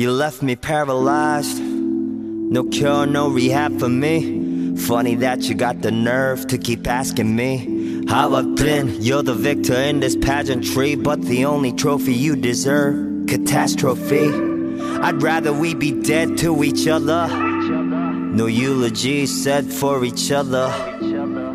You left me paralyzed. No cure, no rehab for me. Funny that you got the nerve to keep asking me how I've been. You're the victor in this pageantry, but the only trophy you deserve catastrophe. I'd rather we be dead to each other. No eulogy said for each other.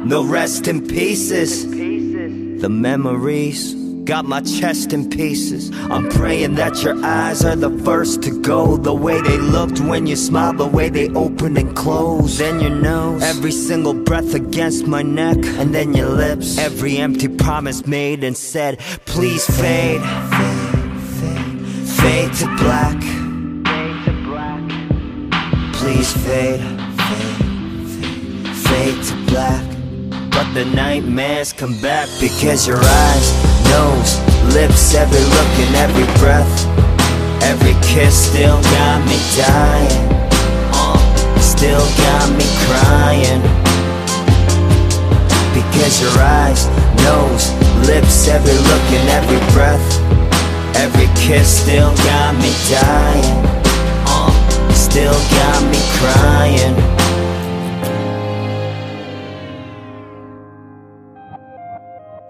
No rest in pieces. The memories got my chest in pieces. I'm praying that your eyes are the first to go. The way they looked when you smiled, the way they opened and closed. Then your nose, every single breath against my neck. And then your lips, every empty promise made and said, please fade. Fade to black. Please fade. Fade to black. But the nightmares come back because your eyes, nose, lips, every look and every breath. Every kiss still got me dying. Still got me crying. Because your eyes, nose, lips, every look and every breath. Every kiss still got me dying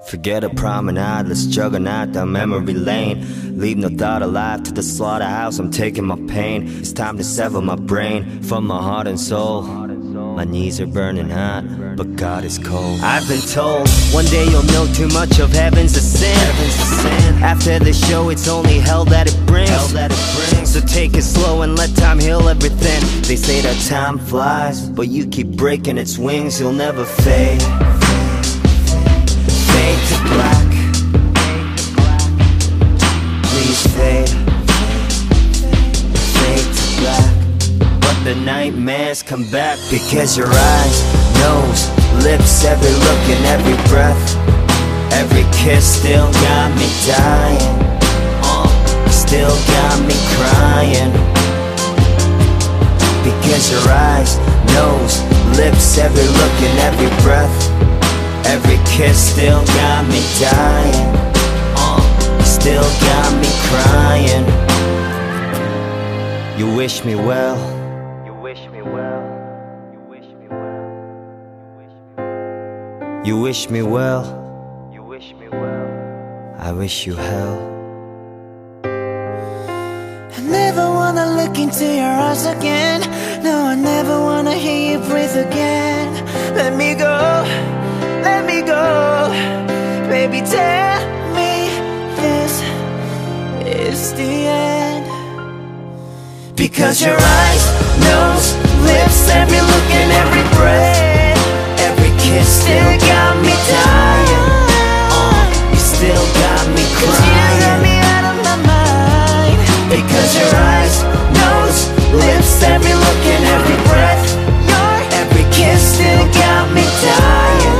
Forget a promenade, let's juggernaut down memory lane. Leave no thought alive to the slaughterhouse, I'm taking my pain. It's time to sever my brain from my heart and soul. My knees are burning hot, but God is cold. I've been told, one day you'll know too much of heaven's a sin, After the show it's only hell that it brings. So take it slow and let time heal everything. They say that time flies, but you keep breaking its wings, you'll never fade the nightmares come back Because your eyes, nose, lips Every look and every breath Every kiss still got me dying Still got me crying. Because your eyes, nose, lips Every look and every breath Every kiss still got me dying Still got me crying. You wish me well wish me well. You wish me well. You wish me well. You wish me well. I wish you hell. I never wanna look into your eyes again. No, I never wanna hear you breathe again. Let me go. Let me go. Baby, tell me this is the end. Because your eyes, nose, lips, every look and every breath. Every kiss still got me dying uh, You still got me crying. You got me out of my mind. Because your eyes, nose, lips, every look and every breath. Every kiss still got me dying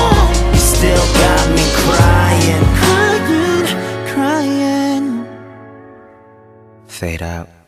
uh, You still got me crying. Crying, crying. Fade out.